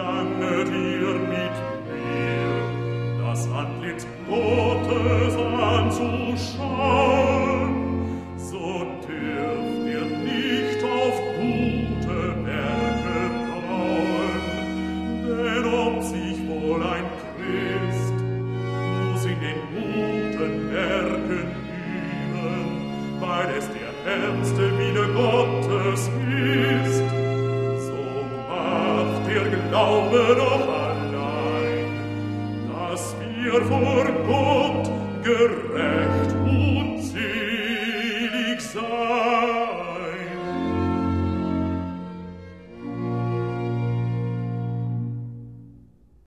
langet ihr mit mir, das Antlitz Gottes anzuschauen, so dürft ihr nicht auf gute Werke bauen, denn ob sich wohl ein Christ muss in den guten Werken üben, weil es der Ernste wieder Gott glaube doch allein, dass wir vor Gott gerecht und selig sein.